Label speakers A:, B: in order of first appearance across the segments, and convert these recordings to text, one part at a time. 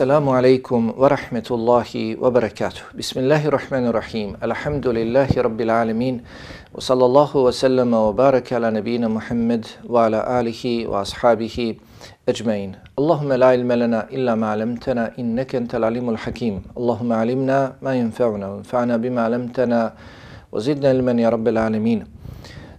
A: Assalamu alaikum wa rahmetullahi wa barakatuh. Bismillahirrahmanirrahim. Alhamdulillahi rabbil alamin. Wa sallallahu wa sallama wa baraka ala nabina Muhammad wa ala alihi wa ashabihi ajmain. Allahumma la ilma lana illa ma alamtana innaka antal alimul hakim. Allahumma alimna ma yanfa'una wa anfa'na bima alamtana wa zidna ilman ya rabbil alamin.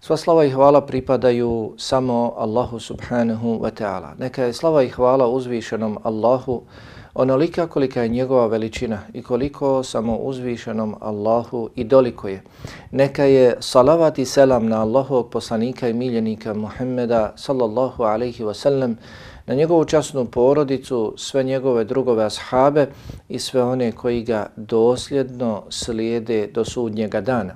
A: Sva slava i hvala pripadaju samo Allahu subhanahu wa ta'ala. Neka je slava i hvala uzvišenom Allahu onolika kolika je njegova veličina i koliko samo uzvišenom Allahu i doliko je. Neka je salavat i selam na Allahovog poslanika i miljenika Muhammeda sallallahu alaihi wa sallam, na njegovu časnu porodicu, sve njegove drugove ashabe i sve one koji ga dosljedno slijede do sudnjega dana.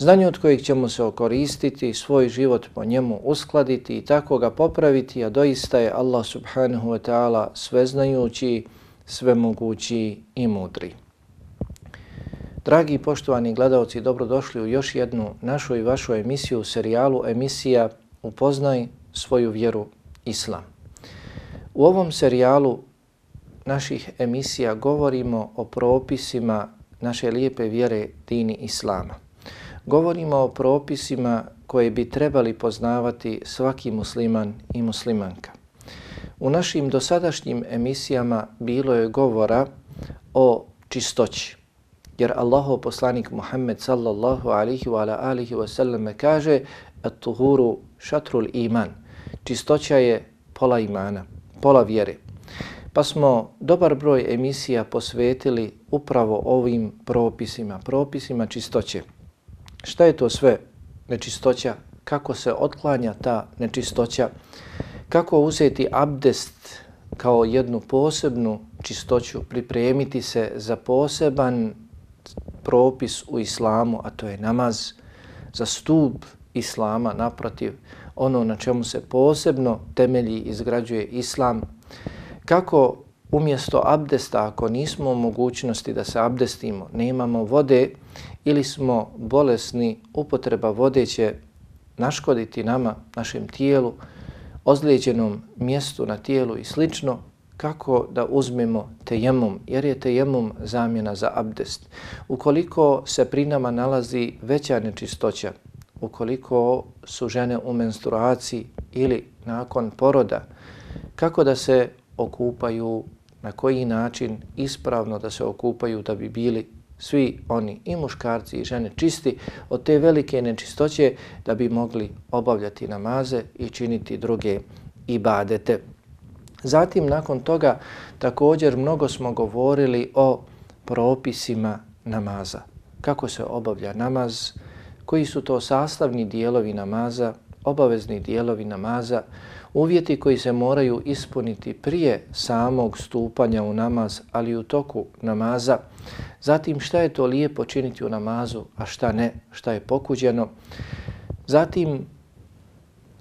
A: znanje od kojeg ćemo se okoristiti, svoj život po njemu uskladiti i tako ga popraviti, a doista je Allah subhanahu wa ta'ala sveznajući, svemogući i mudri. Dragi i poštovani gledalci, dobrodošli u još jednu našu i vašu emisiju, serijalu emisija Upoznaj svoju vjeru Islam. U ovom serijalu naših emisija govorimo o propisima naše lijepe vjere dini Islama govorimo o propisima koje bi trebali poznavati svaki musliman i muslimanka. U našim dosadašnjim emisijama bilo je govora o čistoći, jer Allahov poslanik Muhammed sallallahu alihi wa alihi wa sallam kaže at-tuhuru šatrul iman. Čistoća je pola imana, pola vjere. Pa smo dobar broj emisija posvetili upravo ovim propisima, propisima čistoće. Šta je to sve nečistoća? Kako se otklanja ta nečistoća? Kako uzeti abdest kao jednu posebnu čistoću, pripremiti se za poseban propis u islamu, a to je namaz, za stup islama, naprotiv, ono na čemu se posebno temelji izgrađuje islam, kako umjesto abdesta, ako nismo u mogućnosti da se abdestimo, nemamo vode ili smo bolesni, upotreba vode će naškoditi nama, našem tijelu, ozlijeđenom mjestu na tijelu i slično, kako da uzmemo tejemum, jer je tejemum zamjena za abdest. Ukoliko se pri nama nalazi veća nečistoća, ukoliko su žene u menstruaciji ili nakon poroda, kako da se okupaju na koji način ispravno da se okupaju da bi bili svi oni i muškarci i žene čisti od te velike nečistoće da bi mogli obavljati namaze i činiti druge ibadete. Zatim nakon toga također mnogo smo govorili o propisima namaza. Kako se obavlja namaz, koji su to sastavni dijelovi namaza, obavezni dijelovi namaza, uvjeti koji se moraju ispuniti prije samog stupanja u namaz, ali u toku namaza, zatim šta je to lijepo činiti u namazu, a šta ne, šta je pokuđeno, zatim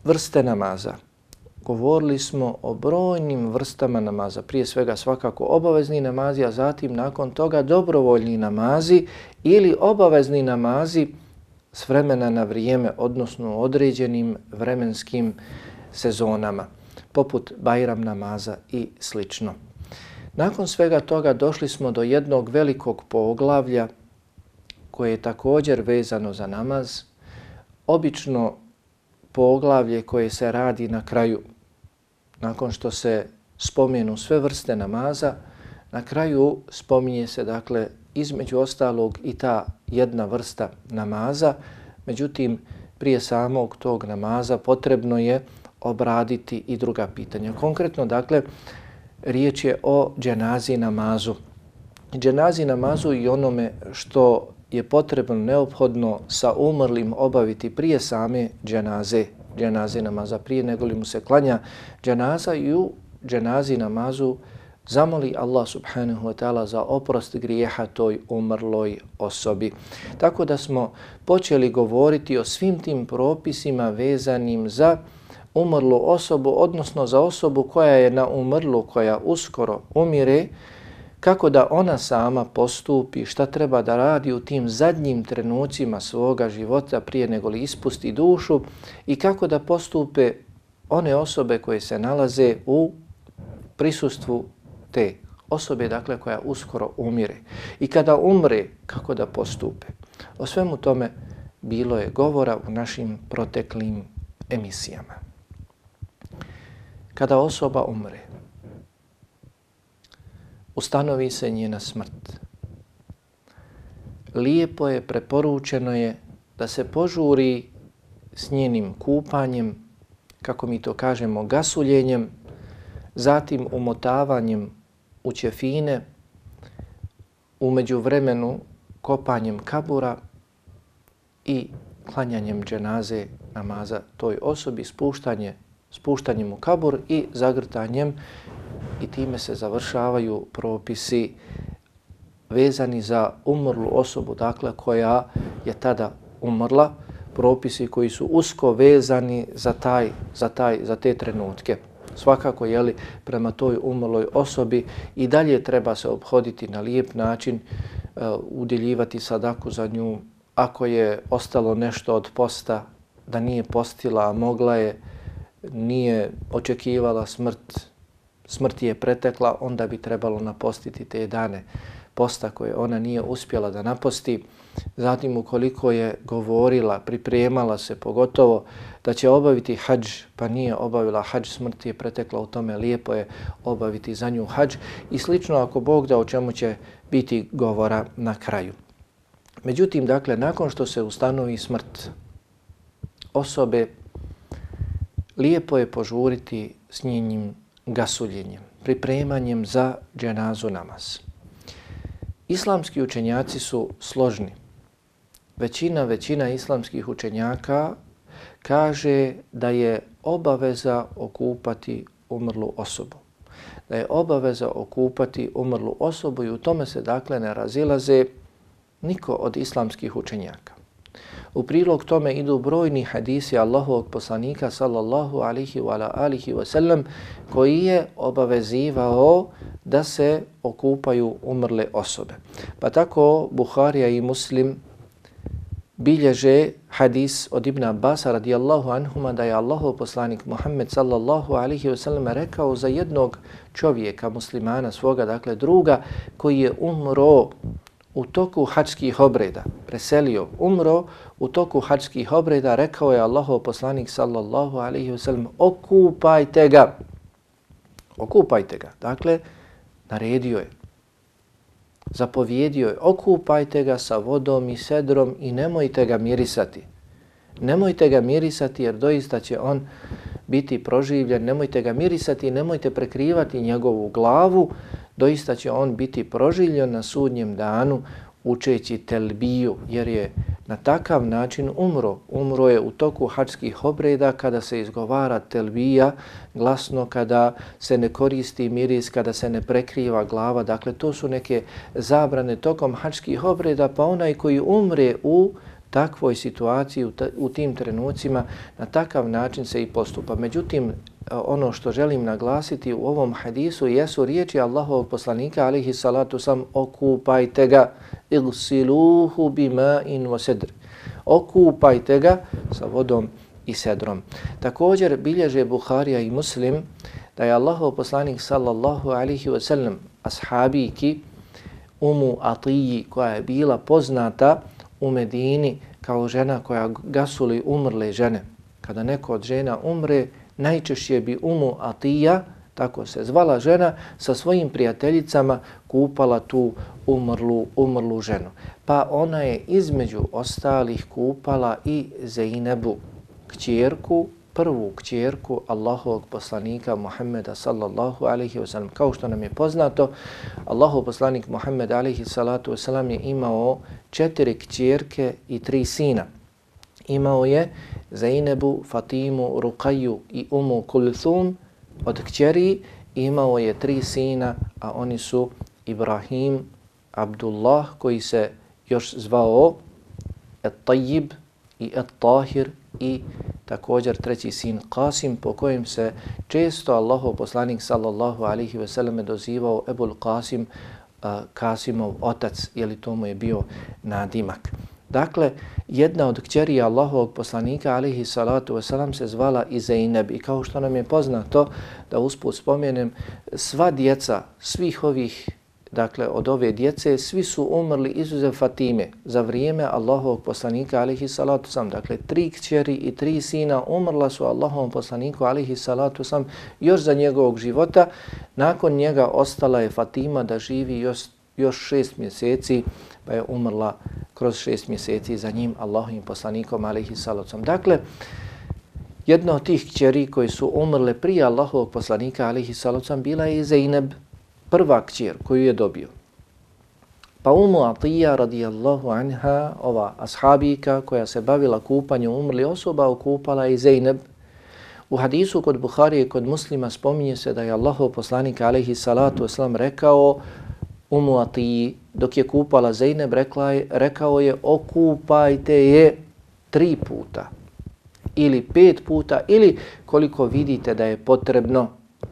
A: vrste namaza. Govorili smo o brojnim vrstama namaza, prije svega svakako obavezni namazi, a zatim nakon toga dobrovoljni namazi ili obavezni namazi s vremena na vrijeme, odnosno određenim vremenskim sezonama, poput Bajram namaza i slično. Nakon svega toga došli smo do jednog velikog poglavlja koje je također vezano za namaz, obično poglavlje koje se radi na kraju, nakon što se spomenu sve vrste namaza, na kraju spominje se dakle između ostalog i ta jedna vrsta namaza, međutim prije samog tog namaza potrebno je obraditi i druga pitanja. Konkretno, dakle, riječ je o dženazi namazu. Dženazi namazu i onome što je potrebno, neophodno sa umrlim obaviti prije same dženaze, dženaze namaza, prije nego li mu se klanja dženaza i u dženazi namazu zamoli Allah subhanahu wa ta'ala za oprost grijeha toj umrloj osobi. Tako da smo počeli govoriti o svim tim propisima vezanim za umrlu osobu, odnosno za osobu koja je na umrlu, koja uskoro umire, kako da ona sama postupi, šta treba da radi u tim zadnjim trenucima svoga života prije nego li ispusti dušu i kako da postupe one osobe koje se nalaze u prisustvu te osobe, dakle koja uskoro umire. I kada umre, kako da postupe. O svemu tome bilo je govora u našim proteklim emisijama. Kada osoba umre, ustanovi se njena smrt. Lijepo je, preporučeno je da se požuri s njenim kupanjem, kako mi to kažemo, gasuljenjem, zatim umotavanjem u ćefine, umeđu vremenu kopanjem kabura i klanjanjem dženaze namaza toj osobi, spuštanje, spuštanjem u kabur i zagrtanjem i time se završavaju propisi vezani za umrlu osobu, dakle koja je tada umrla, propisi koji su usko vezani za taj za taj za te trenutke. Svakako jeli, prema toj umrloj osobi i dalje treba se obhoditi na lijep način, uh, udjeljivati sadaku za nju. Ako je ostalo nešto od posta da nije postila, a mogla je, nije očekivala smrt, smrt je pretekla, onda bi trebalo napostiti te dane posta koje ona nije uspjela da naposti. Zatim ukoliko je govorila, pripremala se pogotovo da će obaviti hađ, pa nije obavila hađ, smrt je pretekla u tome, lijepo je obaviti za nju hađ i slično ako Bog da o čemu će biti govora na kraju. Međutim, dakle, nakon što se ustanovi smrt osobe, lijepo je požuriti s njenim gasuljenjem, pripremanjem za dženazu namaz. Islamski učenjaci su složni. Većina, većina islamskih učenjaka kaže da je obaveza okupati umrlu osobu. Da je obaveza okupati umrlu osobu i u tome se dakle ne razilaze niko od islamskih učenjaka. U prilog tome idu brojni hadisi Allahovog poslanika sallallahu alihi wa alihi wa sallam koji je obavezivao da se okupaju umrle osobe. Pa tako Buharija i Muslim bilježe hadis od Ibn Abbas radijallahu anhuma da je Allahov poslanik Muhammed sallallahu alihi wa sallam rekao za jednog čovjeka, muslimana svoga, dakle druga, koji je umro u toku hačkih obreda, preselio, umro u toku hačkih obreda, rekao je Allahov poslanik sallallahu alaihi wasallam, okupajte ga. Okupajte ga. Dakle, naredio je, zapovjedio je, okupajte ga sa vodom i sedrom i nemojte ga mirisati. Nemojte ga mirisati jer doista će on biti proživljen, nemojte ga mirisati, nemojte prekrivati njegovu glavu, doista će on biti proživljen na sudnjem danu učeći telbiju, jer je na takav način umro. Umro je u toku hačskih obreda kada se izgovara telbija glasno, kada se ne koristi miris, kada se ne prekriva glava. Dakle, to su neke zabrane tokom hačskih obreda, pa onaj koji umre u takvoj situaciji, u, u tim trenucima, na takav način se i postupa. Međutim, ono što želim naglasiti u ovom hadisu jesu riječi Allahovog poslanika alihi salatu sam okupajte ga ilsiluhu bima in vasedr. Okupajte ga sa vodom i sedrom. Također bilježe Buharija i Muslim da je Allahov poslanik sallallahu alihi wasallam ashabiki umu Atiji koja je bila poznata u Medini kao žena koja gasuli umrle žene. Kada neko od žena umre, najčešće bi Umu Atija, tako se zvala žena, sa svojim prijateljicama kupala tu umrlu, umrlu ženu. Pa ona je između ostalih kupala i Zeynebu, kćerku, prvu kćerku Allahovog poslanika Muhammeda sallallahu alaihi wa sallam. Kao što nam je poznato, Allahov poslanik Muhammed alaihi salatu wa sallam je imao četiri kćerke i tri sina. Imao je Zainebu, Fatimu, Rukaju i Umu Kulthum od kćeri imao je tri sina, a oni su Ibrahim, Abdullah, koji se još zvao Et-Tajib i Et-Tahir i također treći sin Qasim, po kojem se često Allahov poslanik sallallahu alaihi ve selleme dozivao Ebul Qasim, uh, Kasimov otac, ili to mu je bio nadimak. Dakle, jedna od kćeri Allahovog poslanika, alihi salatu wasalam, se zvala i Zainab. I kao što nam je poznato, da usput spomenem, sva djeca svih ovih dakle, od ove djece, svi su umrli izuzev Fatime za vrijeme Allahovog poslanika, alihi salatu sam. Dakle, tri kćeri i tri sina umrla su Allahovom poslaniku, alihi salatu sam, još za njegovog života. Nakon njega ostala je Fatima da živi još, još šest mjeseci, pa je umrla kroz šest mjeseci za njim, Allahovim poslanikom, alihi salacom. Dakle, jedna od tih kćeri koji su umrle prije Allahovog poslanika, alihi salacom bila je Zainab, prva kćer koju je dobio. Pa Umu Atija radijallahu anha, ova ashabika koja se bavila kupanjem umrli osoba, okupala i Zeyneb. U hadisu kod Buhari i kod muslima spominje se da je Allahov poslanik alaihi salatu wasalam rekao Umu Atiji, dok je kupala Zeynep, rekla je, rekao je okupajte je tri puta ili pet puta ili koliko vidite da je potrebno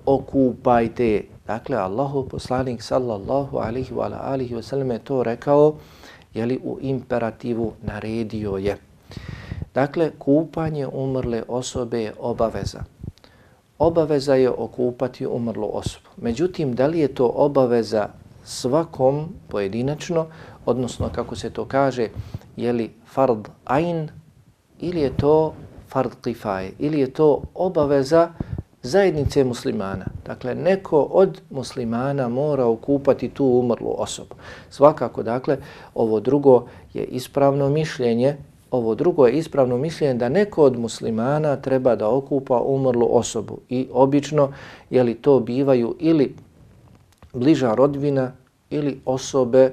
A: okupajte je. Dakle, Allahu poslanik sallallahu alihi wa alihi wa sallam je to rekao, jeli u imperativu naredio je. Dakle, kupanje umrle osobe je obaveza. Obaveza je okupati umrlu osobu. Međutim, da li je to obaveza svakom pojedinačno, odnosno kako se to kaže, je li fard ain ili je to fard kifaje, ili je to obaveza zajednice muslimana. Dakle, neko od muslimana mora okupati tu umrlu osobu. Svakako, dakle, ovo drugo je ispravno mišljenje, ovo drugo je ispravno mišljenje da neko od muslimana treba da okupa umrlu osobu. I obično, je li to bivaju ili bliža rodvina ili osobe,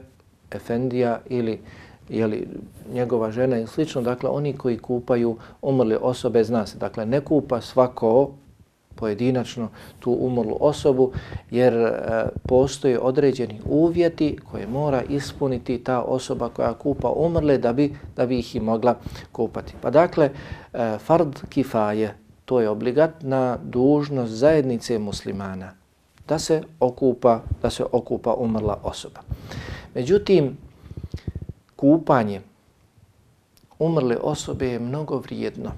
A: efendija ili jeli, njegova žena i slično, dakle oni koji kupaju umrle osobe zna se. Dakle, ne kupa svako pojedinačno tu umrlu osobu jer e, postoje određeni uvjeti koje mora ispuniti ta osoba koja kupa umrle da bi, da bi ih i mogla kupati. Pa dakle, e, fard kifaje, to je obligatna dužnost zajednice muslimana da se okupa, da se okupa umrla osoba. Međutim, kupanje umrle osobe je mnogo vrijedno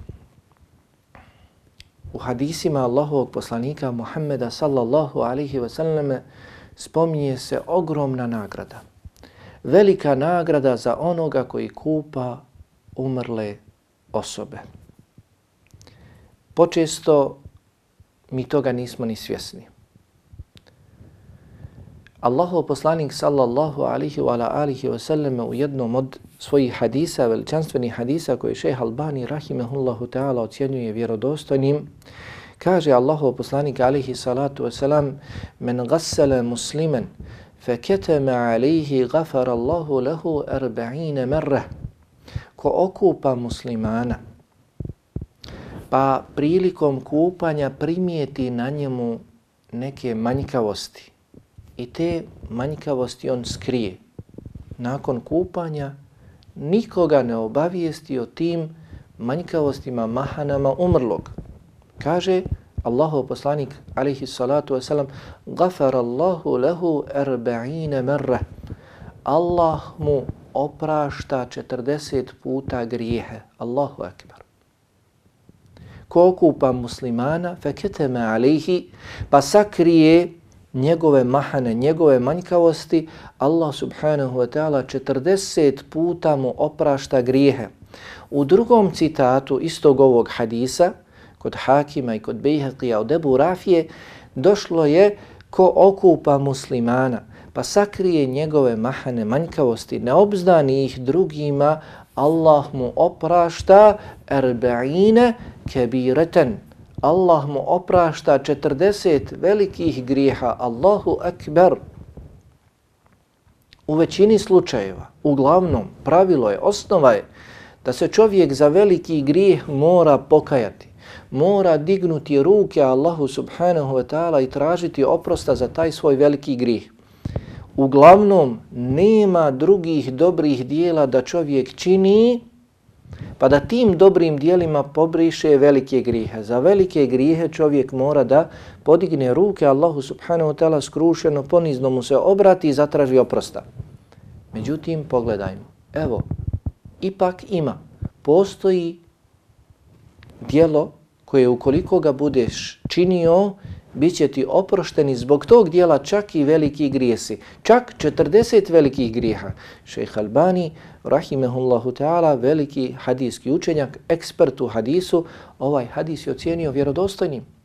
A: u hadisima Allahovog poslanika Muhammeda sallallahu alihi wasallam spominje se ogromna nagrada. Velika nagrada za onoga koji kupa umrle osobe. Počesto mi toga nismo ni svjesni. Allahov poslanik sallallahu alihi wa alihi wasallam u jednom od svojih hadisa, veličanstvenih hadisa koje šeha Albani rahimehullahu ta'ala ocjenjuje vjerodostojnim, kaže Allahov poslanik alihi salatu wasalam men gassala muslimen fe keteme alihi gafar Allahu lehu arba'ine merre ko okupa muslimana pa prilikom kupanja primijeti na njemu neke manjkavosti i te manjkavosti on skrije nakon kupanja nikoga ne obavijesti o tim manjkavostima, mahanama umrlog. Kaže Allahov poslanik, alaihi salatu wasalam, gafar Allahu lehu erba'ine merre. Allah mu oprašta 40 puta grijehe. Allahu akbar. Ko okupa muslimana, feketeme alihi, pa sakrije njegove mahane, njegove manjkavosti, Allah subhanahu wa ta'ala 40 puta mu oprašta grijehe. U drugom citatu istog ovog hadisa, kod Hakima i kod Bejhaqija od Ebu Rafije, došlo je ko okupa muslimana, pa sakrije njegove mahane, manjkavosti, ne obzdani ih drugima, Allah mu oprašta erba'ine kebireten, Allah mu oprašta 40 velikih grijeha. Allahu akbar. U većini slučajeva, uglavnom, pravilo je, osnova je da se čovjek za veliki grijeh mora pokajati. mora dignuti ruke Allahu subhanahu wa ta'ala i tražiti oprosta za taj svoj veliki grijeh. Uglavnom, nema drugih dobrih dijela da čovjek čini, pa da tim dobrim dijelima pobriše velike grijehe. Za velike grijehe čovjek mora da podigne ruke Allahu subhanahu wa ta'ala skrušeno, ponizno mu se obrati i zatraži oprosta. Međutim, pogledajmo. Evo, ipak ima. Postoji dijelo koje ukoliko ga budeš činio, bit će ti oprošteni zbog tog dijela čak i veliki grijesi. Čak 40 velikih grijeha. Šejh Albani, rahimehullahu ta'ala, veliki hadijski učenjak, ekspert u hadisu, ovaj hadis je ocijenio vjerodostojnim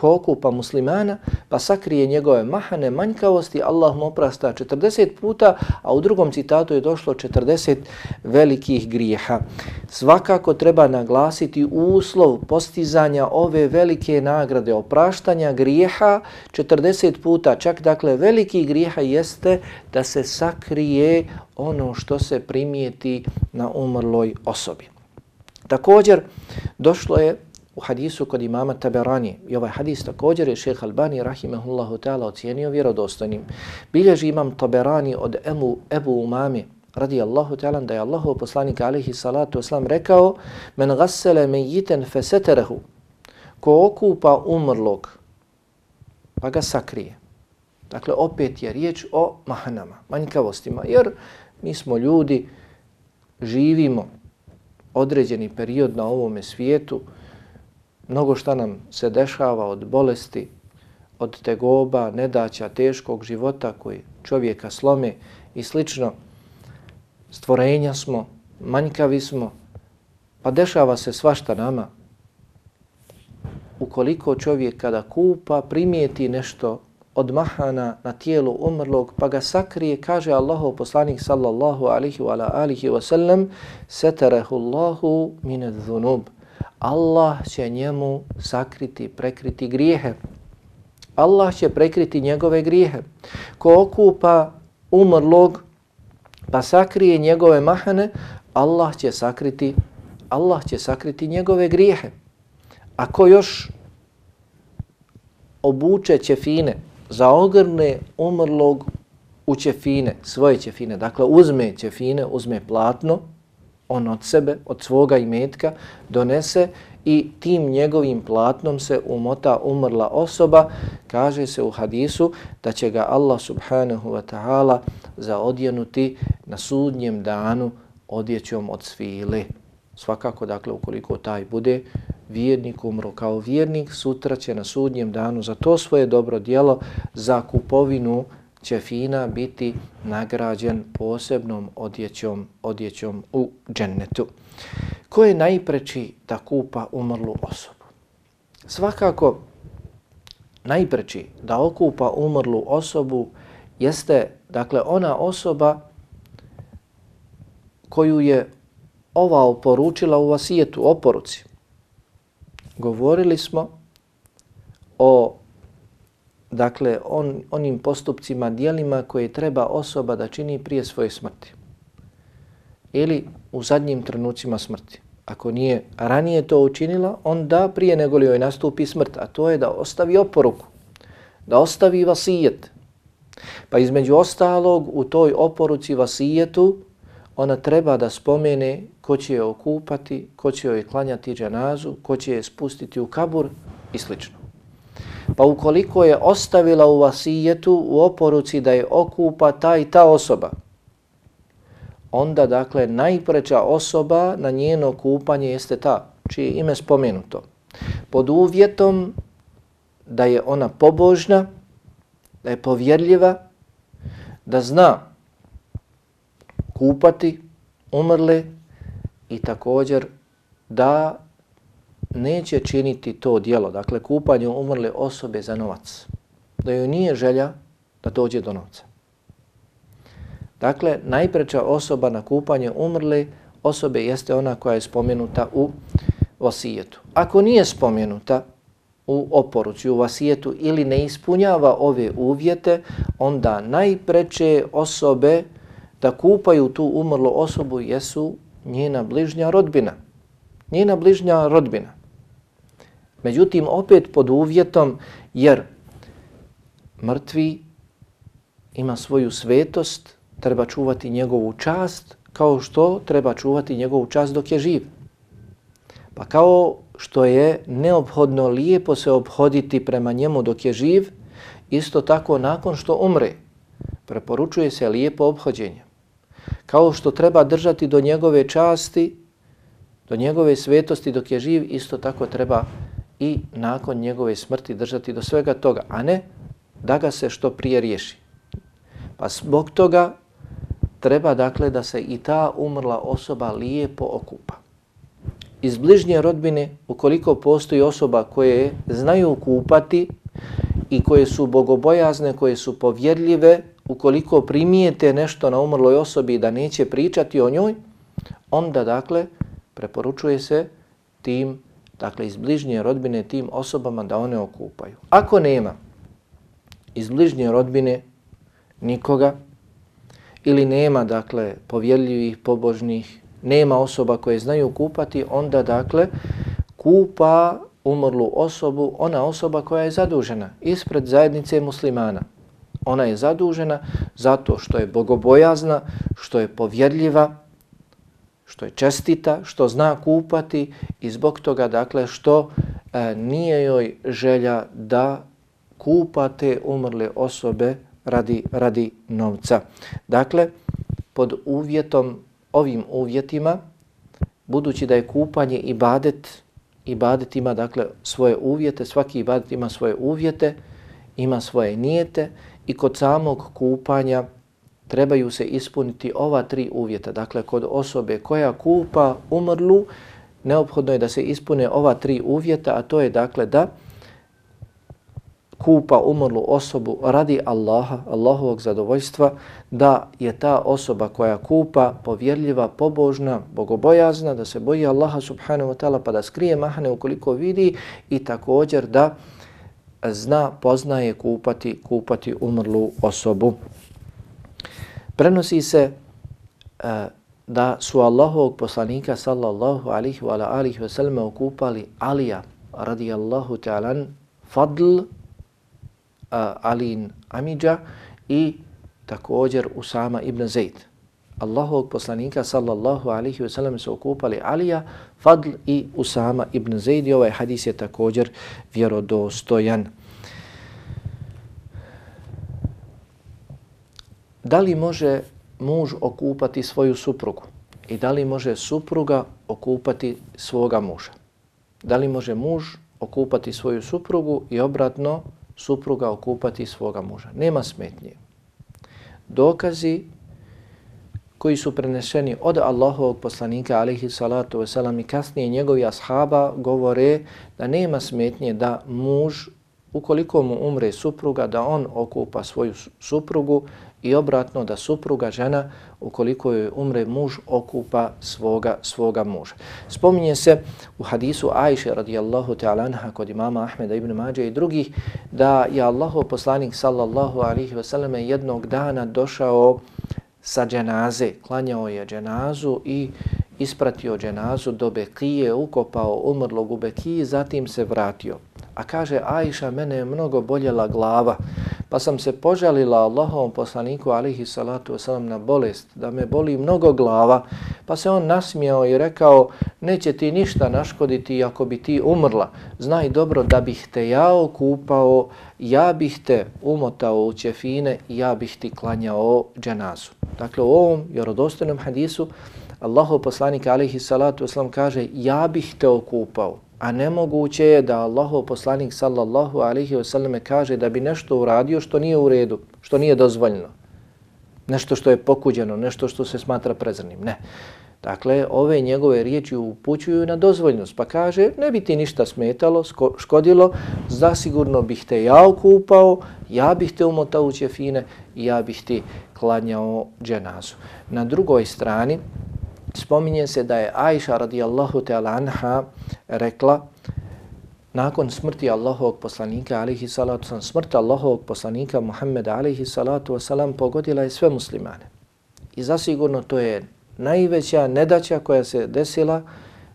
A: ko okupa muslimana pa sakrije njegove mahane manjkavosti, Allah mu oprasta 40 puta, a u drugom citatu je došlo 40 velikih grijeha. Svakako treba naglasiti uslov postizanja ove velike nagrade opraštanja grijeha 40 puta, čak dakle veliki grijeha jeste da se sakrije ono što se primijeti na umrloj osobi. Također, došlo je u hadisu kod imama Taberani. I ovaj hadis također je šeha Albani rahimahullahu ta'ala ocijenio vjerodostojnim. Bilježi imam Taberani od Emu, Ebu Umami radijallahu ta'ala da je Allahu poslanik alihi salatu oslam rekao men gassele mejiten feseterehu ko okupa umrlog pa ga sakrije. Dakle, opet je riječ o mahanama, manjkavostima, jer mi smo ljudi, živimo određeni period na ovome svijetu, mnogo šta nam se dešava od bolesti, od tegoba, nedaća, teškog života koji čovjeka slome i slično. Stvorenja smo, manjkavi smo, pa dešava se svašta nama. Ukoliko čovjek kada kupa primijeti nešto od mahana na tijelu umrlog, pa ga sakrije, kaže Allahov poslanik sallallahu alihi wa alihi wa sallam, seterehu Allahu mine dhunub. Allah će njemu sakriti, prekriti grijehe. Allah će prekriti njegove grijehe. Ko okupa umrlog pa sakrije njegove mahane, Allah će sakriti, Allah će sakriti njegove grijehe. Ako još obuče ćefine, zaogrne umrlog u ćefine, svoje ćefine, dakle uzme ćefine, uzme platno, on od sebe, od svoga imetka donese i tim njegovim platnom se umota umrla osoba, kaže se u hadisu da će ga Allah subhanahu wa ta'ala zaodjenuti na sudnjem danu odjećom od svile. Svakako, dakle, ukoliko taj bude vjernik umro kao vjernik, sutra će na sudnjem danu za to svoje dobro dijelo, za kupovinu će fina biti nagrađen posebnom odjećom, odjećom u džennetu. Ko je najpreći da kupa umrlu osobu? Svakako, najpreći da okupa umrlu osobu jeste, dakle, ona osoba koju je ova oporučila u vasijetu, oporuci. Govorili smo o dakle, on, onim postupcima, dijelima koje treba osoba da čini prije svoje smrti. Ili u zadnjim trenucima smrti. Ako nije ranije to učinila, onda prije nego li joj nastupi smrt, a to je da ostavi oporuku, da ostavi vasijet. Pa između ostalog u toj oporuci vasijetu ona treba da spomene ko će je okupati, ko će joj klanjati dženazu, ko će je spustiti u kabur i slično. Pa ukoliko je ostavila u vasijetu u oporuci da je okupa ta i ta osoba, onda dakle najpreća osoba na njeno kupanje jeste ta čije ime spomenuto. Pod uvjetom da je ona pobožna, da je povjerljiva, da zna kupati umrle i također da neće činiti to dijelo, dakle kupanje umrle osobe za novac, da joj nije želja da dođe do novca. Dakle, najpreča osoba na kupanje umrle osobe jeste ona koja je spomenuta u vasijetu. Ako nije spomenuta u oporuci, u vasijetu ili ne ispunjava ove uvjete, onda najpreče osobe da kupaju tu umrlu osobu jesu njena bližnja rodbina. Njena bližnja rodbina. Međutim, opet pod uvjetom, jer mrtvi ima svoju svetost, treba čuvati njegovu čast, kao što treba čuvati njegovu čast dok je živ. Pa kao što je neophodno lijepo se obhoditi prema njemu dok je živ, isto tako nakon što umre, preporučuje se lijepo obhođenje. Kao što treba držati do njegove časti, do njegove svetosti dok je živ, isto tako treba i nakon njegove smrti držati do svega toga, a ne da ga se što prije riješi. Pa zbog toga treba dakle da se i ta umrla osoba lijepo okupa. Iz bližnje rodbine, ukoliko postoji osoba koje znaju kupati i koje su bogobojazne, koje su povjerljive, ukoliko primijete nešto na umrloj osobi da neće pričati o njoj, onda dakle preporučuje se tim, dakle iz bližnje rodbine tim osobama da one okupaju. Ako nema iz bližnje rodbine nikoga ili nema dakle povjerljivih, pobožnih, nema osoba koje znaju kupati, onda dakle kupa umrlu osobu, ona osoba koja je zadužena ispred zajednice muslimana. Ona je zadužena zato što je bogobojazna, što je povjerljiva, što je čestita, što zna kupati i zbog toga dakle što e, nije joj želja da kupa te umrle osobe radi, radi novca. Dakle, pod uvjetom, ovim uvjetima, budući da je kupanje ibadet, ibadet ima dakle svoje uvjete, svaki ibadet ima svoje uvjete, ima svoje nijete i kod samog kupanja trebaju se ispuniti ova tri uvjeta. Dakle, kod osobe koja kupa umrlu, neophodno je da se ispune ova tri uvjeta, a to je dakle da kupa umrlu osobu radi Allaha, Allahovog zadovoljstva, da je ta osoba koja kupa povjerljiva, pobožna, bogobojazna, da se boji Allaha subhanahu wa ta'ala pa da skrije mahne ukoliko vidi i također da zna, poznaje kupati, kupati umrlu osobu. Prenosi se e, da su Allahovog poslanika sallallahu alihi wa alihi wa okupali Alija radijallahu ta'alan fadl eh, Alin Amidža i također Usama ibn Zaid. Allahovog poslanika sallallahu alihi wasallam su okupali Alija, Fadl i Usama ibn Zaid i ovaj hadis je također vjerodostojan. Da li može muž okupati svoju suprugu i da li može supruga okupati svoga muža? Da li može muž okupati svoju suprugu i obratno supruga okupati svoga muža. Nema smetnje. Dokazi koji su preneseni od Allahovog poslanika alihi salatu wasalam i kasnije njegovi ashaba govore da nema smetnje da muž, ukoliko mu umre supruga, da on okupa svoju suprugu i obratno da supruga žena ukoliko joj umre muž okupa svoga svoga muža. Spominje se u hadisu Ajše radijallahu ta'ala anha kod imama Ahmeda ibn Mađe i drugih da je Allahov poslanik sallallahu alihi wasallam jednog dana došao sa dženaze, klanjao je dženazu i ispratio dženazu do Bekije, ukopao umrlog u Bekiji, zatim se vratio. A kaže Ajša, mene je mnogo boljela glava, pa sam se požalila Allahovom poslaniku alihi salatu wasalam na bolest, da me boli mnogo glava, pa se on nasmijao i rekao, neće ti ništa naškoditi ako bi ti umrla. Znaj dobro da bih te ja okupao, ja bih te umotao u ćefine i ja bih ti klanjao dženazu. Dakle, u ovom jerodostojnom hadisu Allahov poslanik alaihi salatu wasalam kaže, ja bih te okupao. A nemoguće je da Allahov poslanik sallallahu alaihi wasallam kaže da bi nešto uradio što nije u redu, što nije dozvoljeno. Nešto što je pokuđeno, nešto što se smatra prezrnim. Ne. Dakle, ove njegove riječi upućuju na dozvoljnost. Pa kaže, ne bi ti ništa smetalo, škodilo, zasigurno bih te ja okupao, ja bih te umotao u ćefine i ja bih ti klanjao dženazu. Na drugoj strani, spominje se da je Aisha radijallahu ta'ala anha rekla nakon smrti Allahovog poslanika alihi salatu sam smrt Allahovog poslanika Muhammeda alihi salatu wasalam pogodila je sve muslimane. I zasigurno to je najveća nedaća koja se desila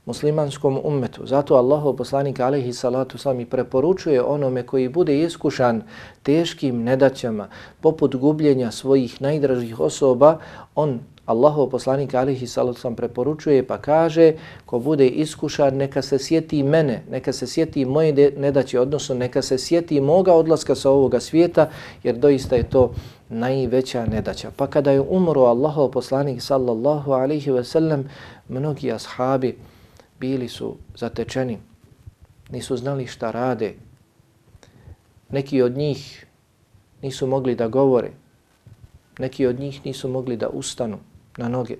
A: muslimanskom ummetu. Zato Allahov poslanik alaihi salatu sami i preporučuje onome koji bude iskušan teškim nedaćama, poput gubljenja svojih najdražih osoba, on Allahov poslanik alihi sallam preporučuje pa kaže ko bude iskušan neka se sjeti mene, neka se sjeti moje nedaće, odnosno neka se sjeti moga odlaska sa ovoga svijeta jer doista je to najveća nedaća. Pa kada je umro Allahov poslanik sallallahu alihi wasallam, mnogi ashabi bili su zatečeni, nisu znali šta rade. Neki od njih nisu mogli da govore, neki od njih nisu mogli da ustanu na noge.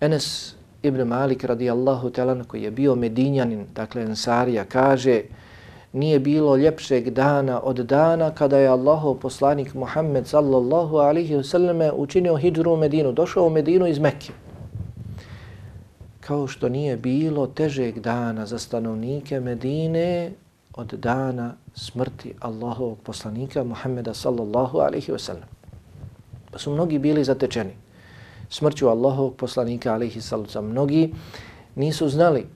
A: Enes ibn Malik radijallahu talan koji je bio medinjanin, dakle Ensarija, kaže nije bilo ljepšeg dana od dana kada je Allahov poslanik Muhammed sallallahu alihi wasallam učinio hijđru u Medinu, došao u Medinu iz Mekke. Kao što nije bilo težeg dana za stanovnike Medine od dana smrti Allahovog poslanika Muhammeda sallallahu alihi wasallam. Pa su mnogi bili zatečeni smrću Allahovog poslanika alaihi sallam. Mnogi nisu znali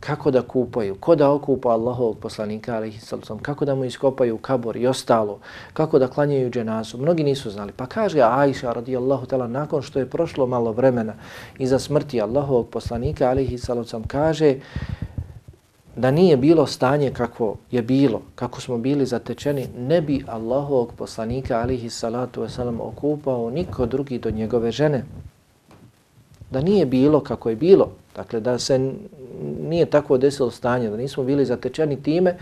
A: kako da kupaju, ko da okupa Allahovog poslanika alaihi sallam, kako da mu iskopaju kabor i ostalo, kako da klanjaju dženazu. Mnogi nisu znali. Pa kaže Aisha radijallahu ta'ala nakon što je prošlo malo vremena iza smrti Allahovog poslanika alaihi sallam kaže da nije bilo stanje kako je bilo, kako smo bili zatečeni, ne bi Allahovog poslanika alihi salatu wasalam okupao niko drugi do njegove žene. Da nije bilo kako je bilo, dakle da se nije tako desilo stanje, da nismo bili zatečeni time,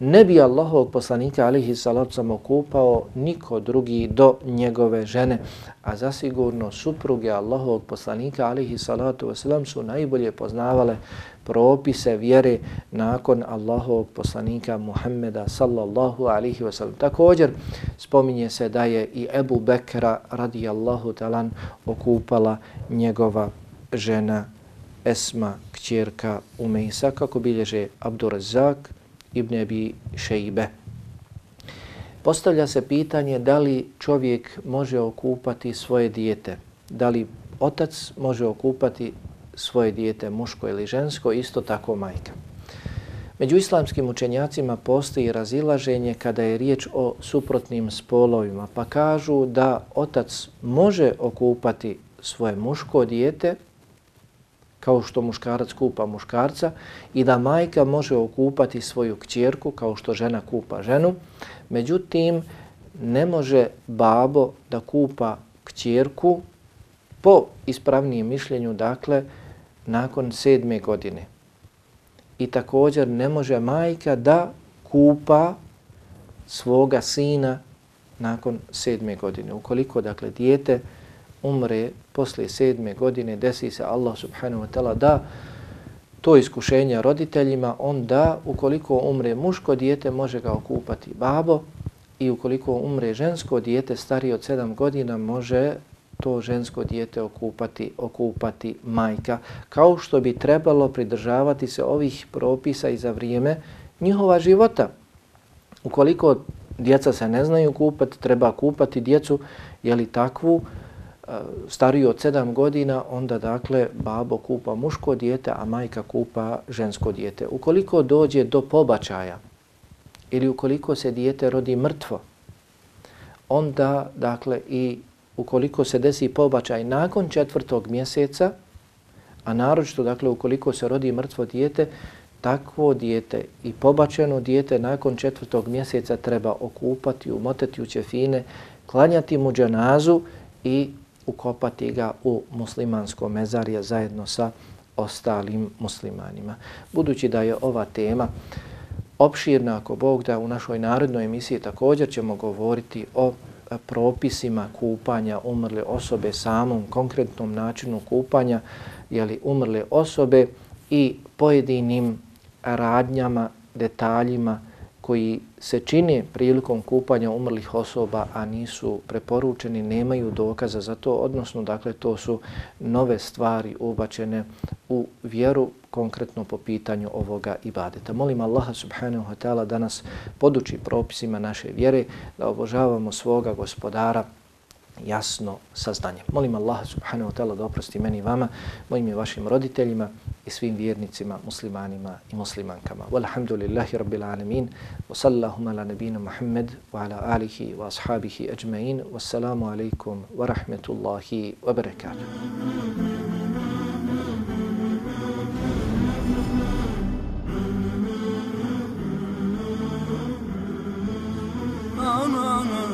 A: ne bi Allahovog poslanika alihi salacom okupao niko drugi do njegove žene. A zasigurno supruge Allahovog poslanika alihi salatu wasalam su najbolje poznavale propise vjere nakon Allahovog poslanika Muhammeda sallallahu alihi wasalam. Također spominje se da je i Ebu Bekra radijallahu talan okupala njegova žena Esma, kćerka Umejsa, kako bilježe Abdurazak ibn Abi Šejbe. Postavlja se pitanje da li čovjek može okupati svoje dijete, da li otac može okupati svoje dijete, muško ili žensko, isto tako majka. Među islamskim učenjacima postoji razilaženje kada je riječ o suprotnim spolovima, pa kažu da otac može okupati svoje muško dijete, kao što muškarac kupa muškarca, i da majka može okupati svoju kćerku, kao što žena kupa ženu. Međutim, ne može babo da kupa kćerku po ispravnijem mišljenju, dakle, nakon sedme godine. I također ne može majka da kupa svoga sina nakon sedme godine. Ukoliko, dakle, dijete umre posle sedme godine, desi se Allah subhanahu wa ta'ala da to iskušenje roditeljima, onda ukoliko umre muško dijete, može ga okupati babo i ukoliko umre žensko dijete starije od sedam godina, može to žensko dijete okupati, okupati majka, kao što bi trebalo pridržavati se ovih propisa i za vrijeme njihova života. Ukoliko djeca se ne znaju kupati, treba kupati djecu, je li takvu, stariji stariju od sedam godina, onda dakle babo kupa muško dijete, a majka kupa žensko dijete. Ukoliko dođe do pobačaja ili ukoliko se dijete rodi mrtvo, onda dakle i ukoliko se desi pobačaj nakon četvrtog mjeseca, a naročito, dakle, ukoliko se rodi mrtvo dijete, takvo dijete i pobačeno dijete nakon četvrtog mjeseca treba okupati, umotati u ćefine, klanjati mu dženazu i ukopati ga u muslimansko mezarje zajedno sa ostalim muslimanima. Budući da je ova tema opširna, ako Bog da u našoj narodnoj emisiji također ćemo govoriti o propisima kupanja umrle osobe, samom konkretnom načinu kupanja jeli, umrle osobe i pojedinim radnjama, detaljima koji se čine prilikom kupanja umrlih osoba, a nisu preporučeni, nemaju dokaza za to, odnosno, dakle, to su nove stvari ubačene u vjeru, konkretno po pitanju ovoga ibadeta. Molim Allaha subhanahu wa ta'ala da nas poduči propisima naše vjere, da obožavamo svoga gospodara jasno saznanje. Molim Allah subhanahu wa ta'ala da oprosti meni i vama, mojim i vašim roditeljima i svim vjernicima, muslimanima i muslimankama. Walhamdulillahi rabbil alamin, wa sallahum ala nabina Muhammad wa ala alihi wa ashabihi ajma'in, wassalamu alaikum wa rahmetullahi wa barakatuh. No, no, no.